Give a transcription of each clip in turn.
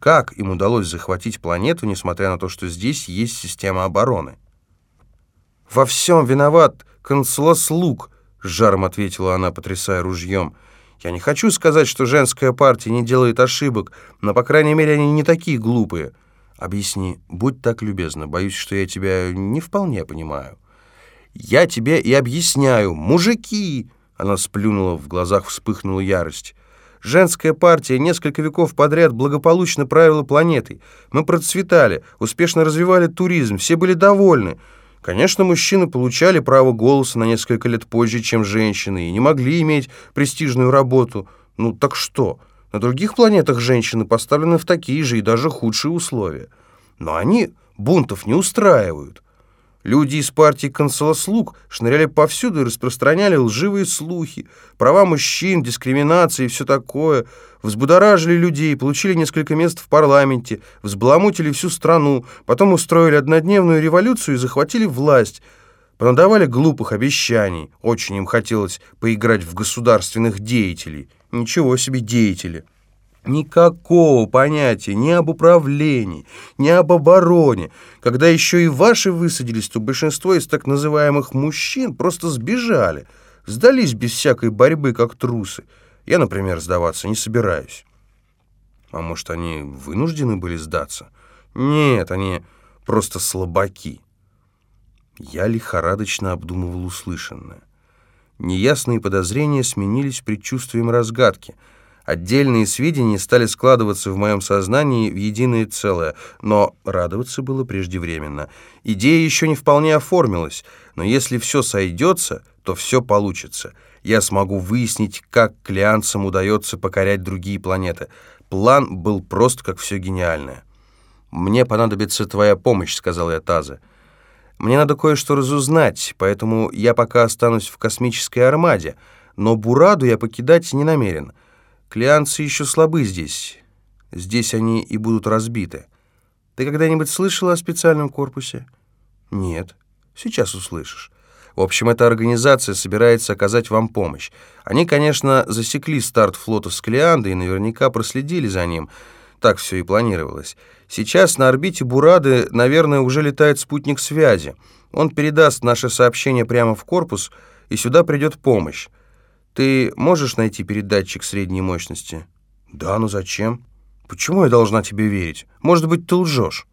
Как им удалось захватить планету, несмотря на то, что здесь есть система обороны? «Во всем виноват консулослуг», — с жаром ответила она, потрясая ружьем. «Я не хочу сказать, что женская партия не делает ошибок, но, по крайней мере, они не такие глупые. Объясни, будь так любезна, боюсь, что я тебя не вполне понимаю». «Я тебе и объясняю, мужики!» Она сплюнула, в глазах вспыхнула ярость. Женская партия несколько веков подряд благополучно правила планетой. Мы процветали, успешно развивали туризм, все были довольны. Конечно, мужчины получали право голоса на несколько лет позже, чем женщины, и не могли иметь престижную работу. Ну так что? На других планетах женщины поставлены в такие же и даже худшие условия. Но они бунтов не устраивают. Люди из партии консулослуг шныряли повсюду и распространяли лживые слухи. Права мужчин, дискриминация и все такое. Взбудоражили людей, получили несколько мест в парламенте, взбаламутили всю страну, потом устроили однодневную революцию и захватили власть. Понадавали глупых обещаний. Очень им хотелось поиграть в государственных деятелей. Ничего себе деятели. Никакого понятия ни об управлении, ни об обороне. Когда еще и ваши высадились, то большинство из так называемых мужчин просто сбежали, сдались без всякой борьбы, как трусы. Я, например, сдаваться не собираюсь. А может, они вынуждены были сдаться? Нет, они просто слабаки. Я лихорадочно обдумывал услышанное. Неясные подозрения сменились предчувствием разгадки — Отдельные сведения стали складываться в моем сознании в единое целое, но радоваться было преждевременно. Идея еще не вполне оформилась, но если все сойдется, то все получится. Я смогу выяснить, как клианцам удается покорять другие планеты. План был прост, как все гениальное. «Мне понадобится твоя помощь», — сказал я Тазе. «Мне надо кое-что разузнать, поэтому я пока останусь в космической армаде, но Бураду я покидать не намерен». Клеанцы еще слабы здесь. Здесь они и будут разбиты. Ты когда-нибудь слышала о специальном корпусе? Нет. Сейчас услышишь. В общем, эта организация собирается оказать вам помощь. Они, конечно, засекли старт флота с Клеанды и наверняка проследили за ним. Так все и планировалось. Сейчас на орбите Бурады, наверное, уже летает спутник связи. Он передаст наше сообщение прямо в корпус, и сюда придет помощь. Ты можешь найти передатчик средней мощности? Да, но зачем? Почему я должна тебе верить? Может быть, ты лжешь?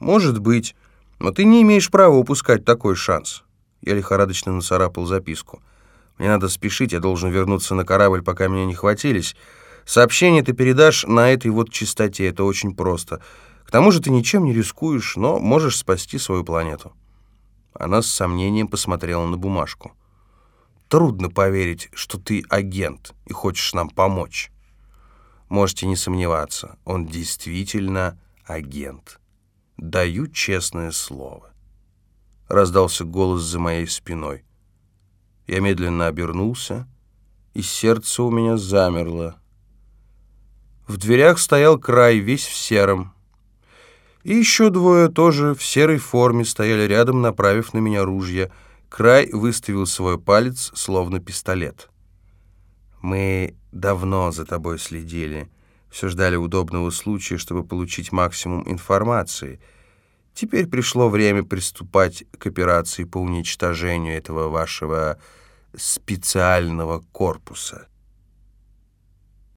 Может быть, но ты не имеешь права упускать такой шанс. Я лихорадочно нацарапал записку. Мне надо спешить, я должен вернуться на корабль, пока меня не хватились. Сообщение ты передашь на этой вот частоте, это очень просто. К тому же ты ничем не рискуешь, но можешь спасти свою планету. Она с сомнением посмотрела на бумажку. Трудно поверить, что ты агент и хочешь нам помочь. Можете не сомневаться, он действительно агент. Даю честное слово. Раздался голос за моей спиной. Я медленно обернулся, и сердце у меня замерло. В дверях стоял край, весь в сером. И еще двое тоже в серой форме стояли рядом, направив на меня ружья — Край выставил свой палец, словно пистолет. «Мы давно за тобой следили, все ждали удобного случая, чтобы получить максимум информации. Теперь пришло время приступать к операции по уничтожению этого вашего специального корпуса».